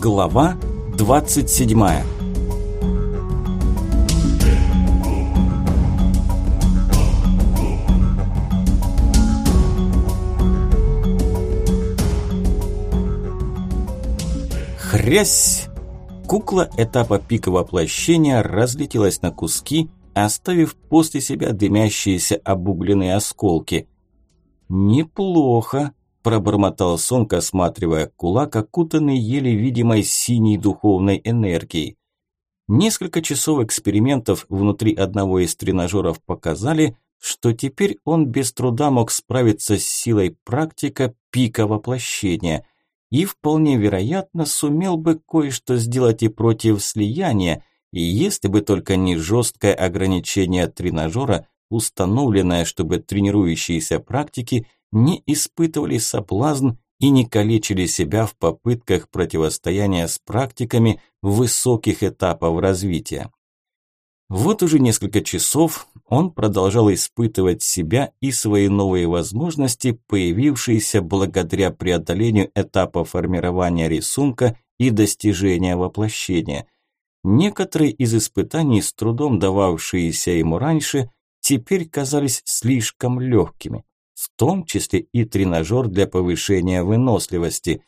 Глава 27 Хрясь! Кукла этапа пика воплощения разлетелась на куски, оставив после себя дымящиеся обугленные осколки. «Неплохо», – пробормотал Сонг, осматривая кулак, окутанный еле видимой синей духовной энергией. Несколько часов экспериментов внутри одного из тренажеров показали, что теперь он без труда мог справиться с силой практика пика воплощения и вполне вероятно сумел бы кое-что сделать и против слияния, если бы только не жесткое ограничение тренажера, установленное, чтобы тренирующиеся практики не испытывали соблазн и не калечили себя в попытках противостояния с практиками высоких этапов развития. Вот уже несколько часов он продолжал испытывать себя и свои новые возможности, появившиеся благодаря преодолению этапа формирования рисунка и достижения воплощения. Некоторые из испытаний, с трудом дававшиеся ему раньше, теперь казались слишком легкими в том числе и тренажер для повышения выносливости.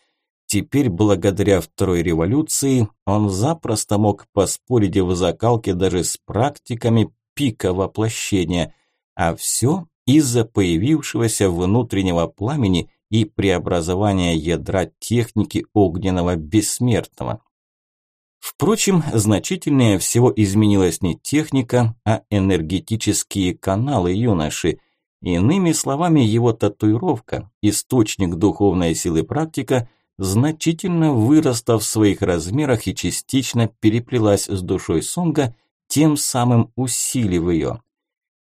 Теперь, благодаря второй революции, он запросто мог поспорить в закалке даже с практиками пика воплощения, а все из-за появившегося внутреннего пламени и преобразования ядра техники огненного бессмертного. Впрочем, значительнее всего изменилась не техника, а энергетические каналы юноши – Иными словами, его татуировка, источник духовной силы практика, значительно выросла в своих размерах и частично переплелась с душой Сонга, тем самым усиливая ее.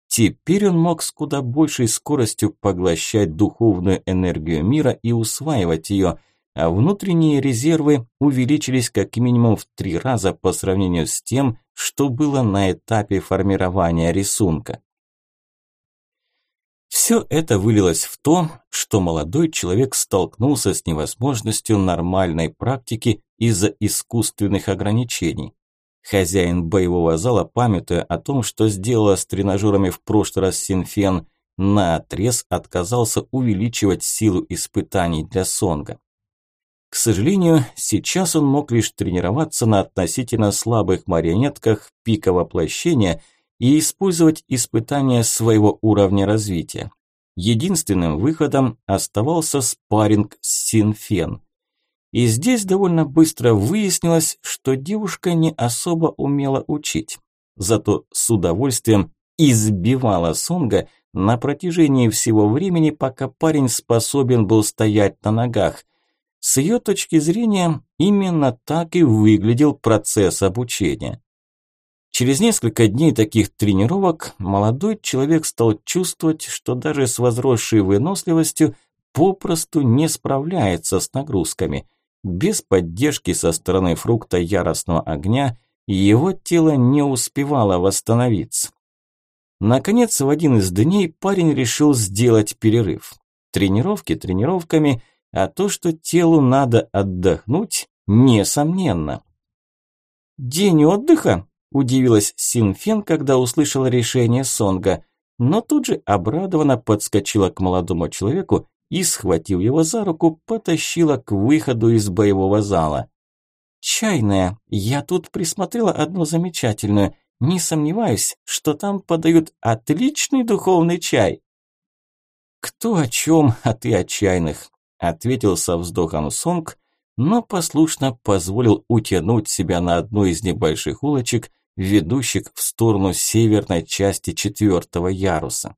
Теперь он мог с куда большей скоростью поглощать духовную энергию мира и усваивать ее, а внутренние резервы увеличились как минимум в три раза по сравнению с тем, что было на этапе формирования рисунка. Все это вылилось в то, что молодой человек столкнулся с невозможностью нормальной практики из-за искусственных ограничений. Хозяин боевого зала, памятуя о том, что сделала с тренажерами в прошлый раз Синфен, наотрез отказался увеличивать силу испытаний для Сонга. К сожалению, сейчас он мог лишь тренироваться на относительно слабых марионетках пика воплощения – и использовать испытания своего уровня развития. Единственным выходом оставался спарринг с Синфен. И здесь довольно быстро выяснилось, что девушка не особо умела учить. Зато с удовольствием избивала Сонга на протяжении всего времени, пока парень способен был стоять на ногах. С ее точки зрения, именно так и выглядел процесс обучения. Через несколько дней таких тренировок молодой человек стал чувствовать, что даже с возросшей выносливостью попросту не справляется с нагрузками. Без поддержки со стороны фрукта яростного огня его тело не успевало восстановиться. Наконец, в один из дней парень решил сделать перерыв. Тренировки тренировками, а то, что телу надо отдохнуть, несомненно. День отдыха? Удивилась Синфен, когда услышала решение Сонга, но тут же обрадованно подскочила к молодому человеку и, схватив его за руку, потащила к выходу из боевого зала. «Чайная, я тут присмотрела одну замечательную. Не сомневаюсь, что там подают отличный духовный чай». «Кто о чем, а ты о чайных?» – ответил со вздохом Сонг, но послушно позволил утянуть себя на одну из небольших улочек, ведущих в сторону северной части четвертого яруса.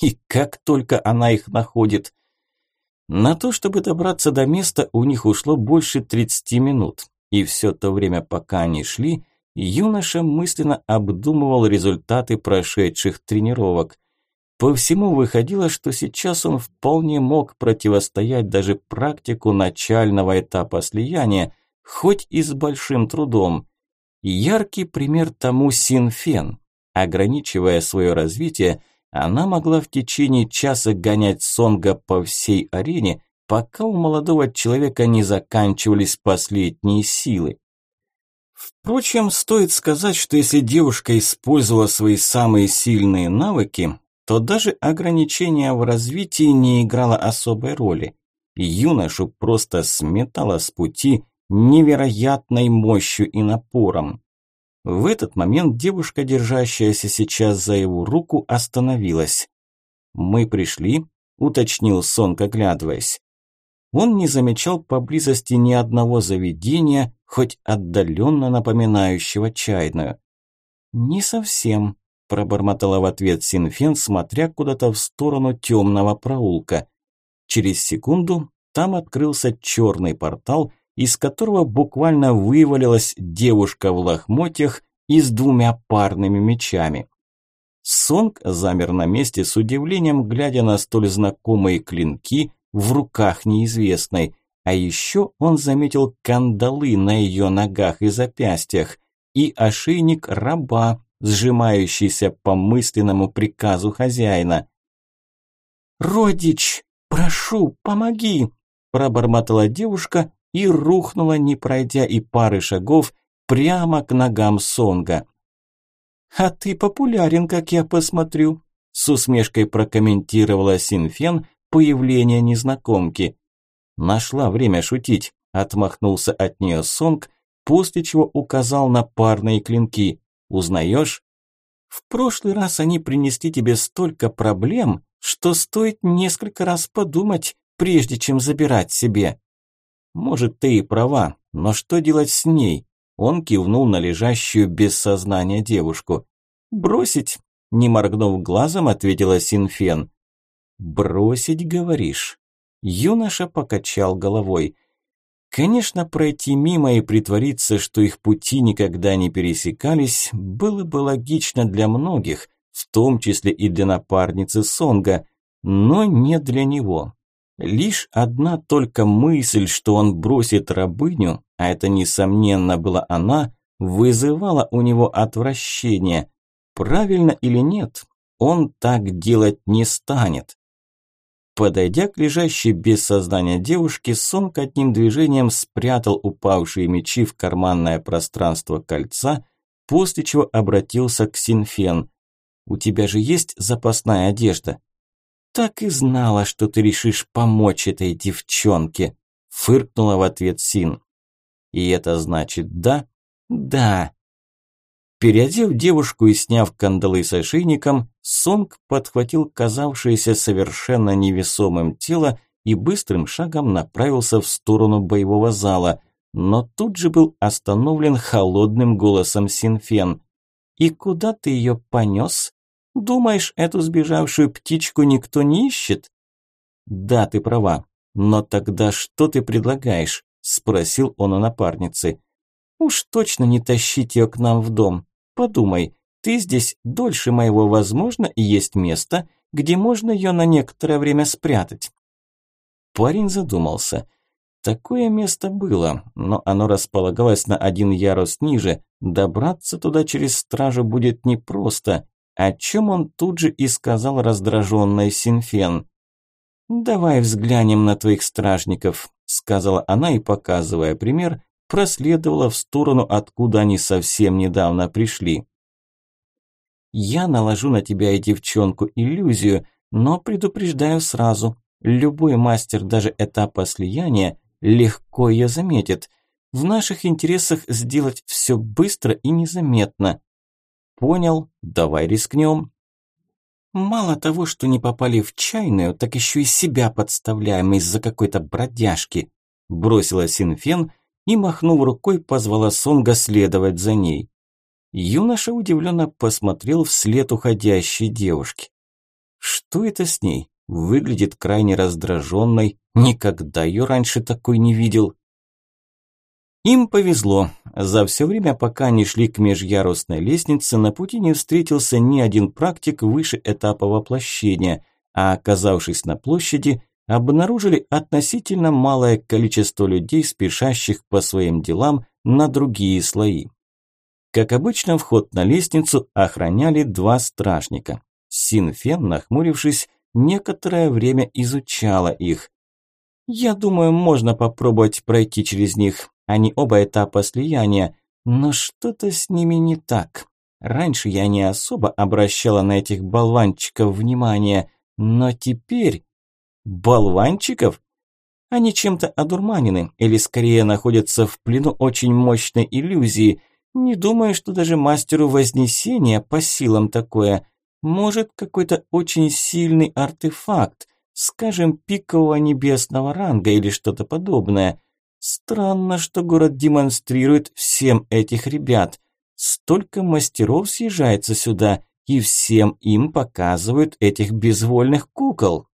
И как только она их находит. На то, чтобы добраться до места, у них ушло больше 30 минут. И все то время, пока они шли, юноша мысленно обдумывал результаты прошедших тренировок. По всему выходило, что сейчас он вполне мог противостоять даже практику начального этапа слияния, хоть и с большим трудом. Яркий пример тому Синфен. Ограничивая свое развитие, она могла в течение часа гонять Сонга по всей арене, пока у молодого человека не заканчивались последние силы. Впрочем, стоит сказать, что если девушка использовала свои самые сильные навыки, то даже ограничение в развитии не играло особой роли. Юношу просто сметало с пути невероятной мощью и напором. В этот момент девушка, держащаяся сейчас за его руку, остановилась. «Мы пришли», – уточнил Сонг, оглядываясь. Он не замечал поблизости ни одного заведения, хоть отдаленно напоминающего чайную. «Не совсем», – пробормотала в ответ Синфен, смотря куда-то в сторону темного проулка. Через секунду там открылся черный портал, из которого буквально вывалилась девушка в лохмотьях и с двумя парными мечами. Сонг замер на месте с удивлением, глядя на столь знакомые клинки в руках неизвестной. А еще он заметил кандалы на ее ногах и запястьях и ошейник раба, сжимающийся по мысленному приказу хозяина. «Родич, прошу, помоги!» – пробормотала девушка и рухнула, не пройдя и пары шагов, прямо к ногам Сонга. «А ты популярен, как я посмотрю», – с усмешкой прокомментировала Синфен появление незнакомки. «Нашла время шутить», – отмахнулся от нее Сонг, после чего указал на парные клинки. «Узнаешь?» «В прошлый раз они принесли тебе столько проблем, что стоит несколько раз подумать, прежде чем забирать себе». Может, ты и права, но что делать с ней? Он кивнул на лежащую без сознания девушку. Бросить? Не моргнув глазом, ответила Синфен. Бросить, говоришь? Юноша покачал головой. Конечно, пройти мимо и притвориться, что их пути никогда не пересекались, было бы логично для многих, в том числе и для напарницы Сонга, но не для него. Лишь одна только мысль, что он бросит рабыню, а это несомненно была она, вызывала у него отвращение. Правильно или нет, он так делать не станет. Подойдя к лежащей без сознания девушке, Сонг одним движением спрятал упавшие мечи в карманное пространство кольца, после чего обратился к Синфен. «У тебя же есть запасная одежда?» «Так и знала, что ты решишь помочь этой девчонке», – фыркнула в ответ Син. «И это значит да?» «Да». Переодев девушку и сняв кандалы с ошейником, Сонг подхватил казавшееся совершенно невесомым тело и быстрым шагом направился в сторону боевого зала, но тут же был остановлен холодным голосом Синфен. «И куда ты ее понес?» Думаешь, эту сбежавшую птичку никто не ищет? Да, ты права. Но тогда что ты предлагаешь? Спросил он у напарницы. Уж точно не тащить ее к нам в дом. Подумай, ты здесь дольше моего возможно и есть место, где можно ее на некоторое время спрятать. Парень задумался. Такое место было, но оно располагалось на один ярус ниже. Добраться туда через стражу будет непросто, о чем он тут же и сказал раздраженной Синфен. «Давай взглянем на твоих стражников», – сказала она и, показывая пример, проследовала в сторону, откуда они совсем недавно пришли. «Я наложу на тебя и девчонку иллюзию, но предупреждаю сразу, любой мастер даже этапа слияния легко ее заметит. В наших интересах сделать все быстро и незаметно. Понял, давай рискнем. Мало того, что не попали в чайную, так еще и себя подставляем из-за какой-то бродяжки. Бросила Синфен и, махнув рукой, позвала Сонга следовать за ней. Юноша удивленно посмотрел вслед уходящей девушки. Что это с ней? Выглядит крайне раздраженной. Никогда ее раньше такой не видел. Им повезло. За все время, пока они шли к межярусной лестнице, на пути не встретился ни один практик выше этапа воплощения, а оказавшись на площади, обнаружили относительно малое количество людей, спешащих по своим делам на другие слои. Как обычно, вход на лестницу охраняли два стражника. Синфен, нахмурившись, некоторое время изучала их. Я думаю, можно попробовать пройти через них. Они оба этапа слияния, но что-то с ними не так. Раньше я не особо обращала на этих болванчиков внимание, но теперь... Болванчиков? Они чем-то одурманены, или скорее находятся в плену очень мощной иллюзии. Не думаю, что даже мастеру Вознесения по силам такое. Может, какой-то очень сильный артефакт, скажем, пикового небесного ранга или что-то подобное. Странно, что город демонстрирует всем этих ребят. Столько мастеров съезжается сюда, и всем им показывают этих безвольных кукол.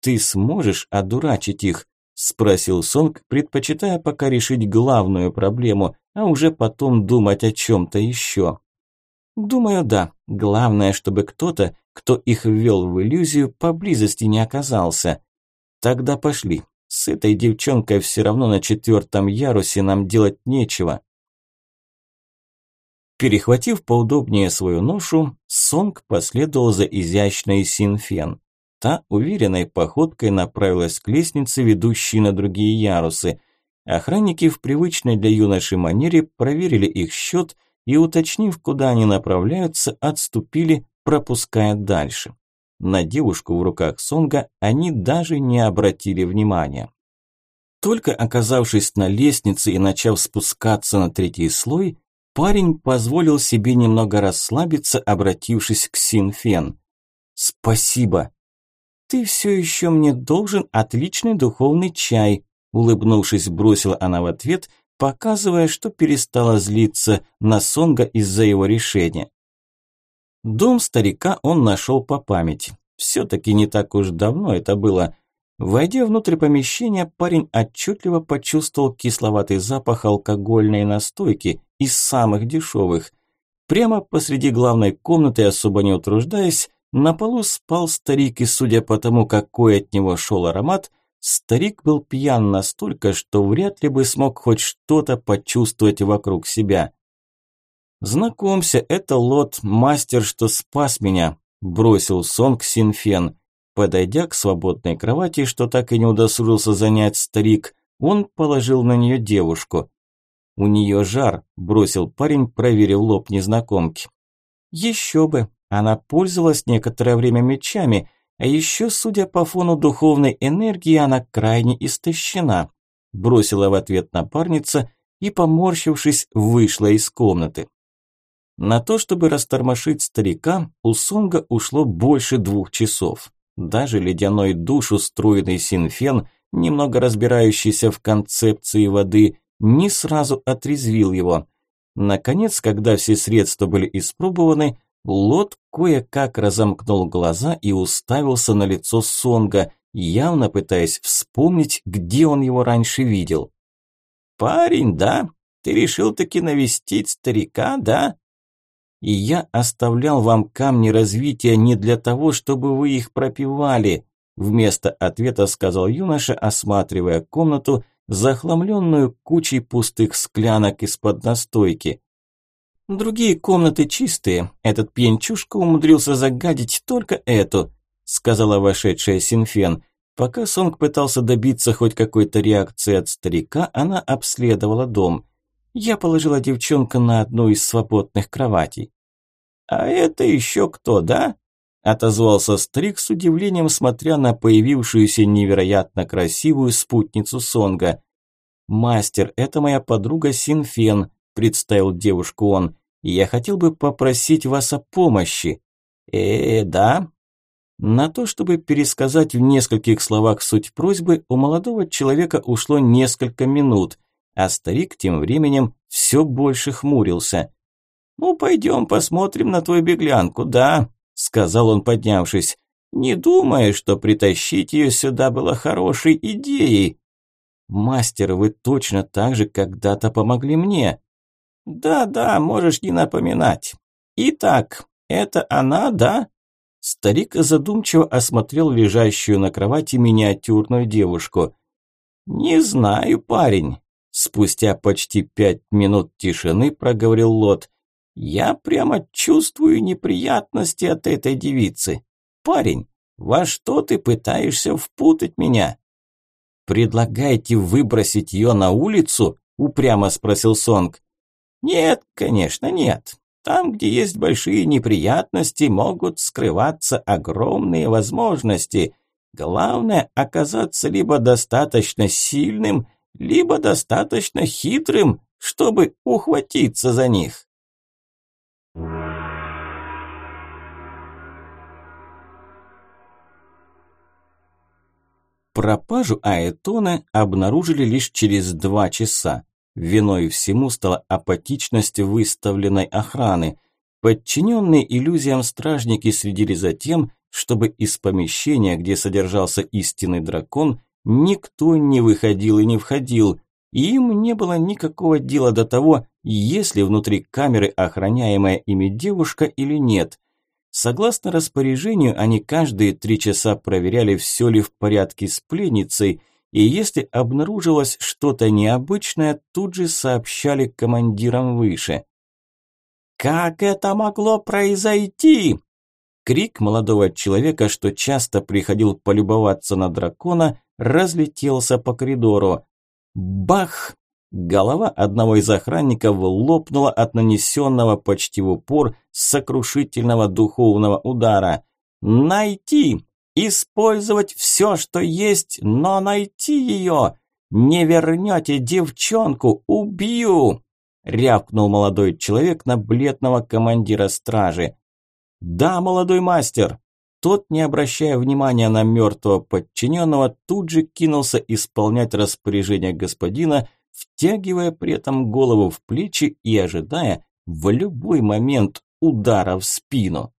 Ты сможешь одурачить их? Спросил Сонг, предпочитая пока решить главную проблему, а уже потом думать о чем-то еще. Думаю, да. Главное, чтобы кто-то, кто их ввел в иллюзию, поблизости не оказался. Тогда пошли. С этой девчонкой все равно на четвертом ярусе нам делать нечего. Перехватив поудобнее свою ношу, Сонг последовал за изящной Синфен. Та уверенной походкой направилась к лестнице, ведущей на другие ярусы. Охранники в привычной для юноши манере проверили их счет и, уточнив, куда они направляются, отступили, пропуская дальше. На девушку в руках Сонга они даже не обратили внимания. Только оказавшись на лестнице и начав спускаться на третий слой, Парень позволил себе немного расслабиться, обратившись к Синфен. «Спасибо. Ты все еще мне должен отличный духовный чай», улыбнувшись, бросила она в ответ, показывая, что перестала злиться на Сонга из-за его решения. Дом старика он нашел по памяти. Все-таки не так уж давно это было. Войдя внутрь помещения, парень отчетливо почувствовал кисловатый запах алкогольной настойки из самых дешевых. Прямо посреди главной комнаты, особо не утруждаясь, на полу спал старик, и судя по тому, какой от него шел аромат, старик был пьян настолько, что вряд ли бы смог хоть что-то почувствовать вокруг себя. «Знакомься, это Лот, мастер, что спас меня», – бросил Сонг Синфен. Подойдя к свободной кровати, что так и не удосужился занять старик, он положил на нее девушку. «У нее жар», – бросил парень, проверив лоб незнакомки. «Еще бы, она пользовалась некоторое время мечами, а еще, судя по фону духовной энергии, она крайне истощена», – бросила в ответ напарница и, поморщившись, вышла из комнаты. На то, чтобы растормошить старика, у Сонга ушло больше двух часов. Даже ледяной душ, устроенный Синфен, немного разбирающийся в концепции воды, не сразу отрезвил его. Наконец, когда все средства были испробованы, Лот кое-как разомкнул глаза и уставился на лицо Сонга, явно пытаясь вспомнить, где он его раньше видел. «Парень, да? Ты решил таки навестить старика, да?» И я оставлял вам камни развития не для того, чтобы вы их пропивали, вместо ответа сказал юноша, осматривая комнату, захламленную кучей пустых склянок из-под настойки. Другие комнаты чистые, этот пьянчушка умудрился загадить только эту, сказала вошедшая Синфен. Пока Сонг пытался добиться хоть какой-то реакции от старика, она обследовала дом. Я положила девчонка на одну из свободных кроватей. «А это еще кто, да?» Отозвался старик с удивлением, смотря на появившуюся невероятно красивую спутницу Сонга. «Мастер, это моя подруга Синфен», – представил девушку он. «Я хотел бы попросить вас о помощи». «Э, да?» На то, чтобы пересказать в нескольких словах суть просьбы, у молодого человека ушло несколько минут, а старик тем временем все больше хмурился. «Ну, пойдем посмотрим на твою беглянку, да?» – сказал он, поднявшись. «Не думаю, что притащить ее сюда было хорошей идеей». «Мастер, вы точно так же когда-то помогли мне». «Да-да, можешь не напоминать. Итак, это она, да?» Старик задумчиво осмотрел лежащую на кровати миниатюрную девушку. «Не знаю, парень». Спустя почти пять минут тишины проговорил Лот. Я прямо чувствую неприятности от этой девицы. Парень, во что ты пытаешься впутать меня? «Предлагаете выбросить ее на улицу?» – упрямо спросил Сонг. «Нет, конечно, нет. Там, где есть большие неприятности, могут скрываться огромные возможности. Главное – оказаться либо достаточно сильным, либо достаточно хитрым, чтобы ухватиться за них». Пропажу Аэтона обнаружили лишь через два часа. Виной всему стала апатичность выставленной охраны. Подчиненные иллюзиям стражники следили за тем, чтобы из помещения, где содержался истинный дракон, никто не выходил и не входил. И им не было никакого дела до того, есть ли внутри камеры охраняемая ими девушка или нет. Согласно распоряжению, они каждые три часа проверяли, все ли в порядке с пленницей, и если обнаружилось что-то необычное, тут же сообщали командирам выше. «Как это могло произойти?» Крик молодого человека, что часто приходил полюбоваться на дракона, разлетелся по коридору. Бах! Голова одного из охранников лопнула от нанесенного почти в упор сокрушительного духовного удара. «Найти! Использовать все, что есть, но найти ее! Не вернете девчонку, убью!» рявкнул молодой человек на бледного командира стражи. «Да, молодой мастер!» Тот, не обращая внимания на мертвого подчиненного, тут же кинулся исполнять распоряжение господина, втягивая при этом голову в плечи и ожидая в любой момент удара в спину.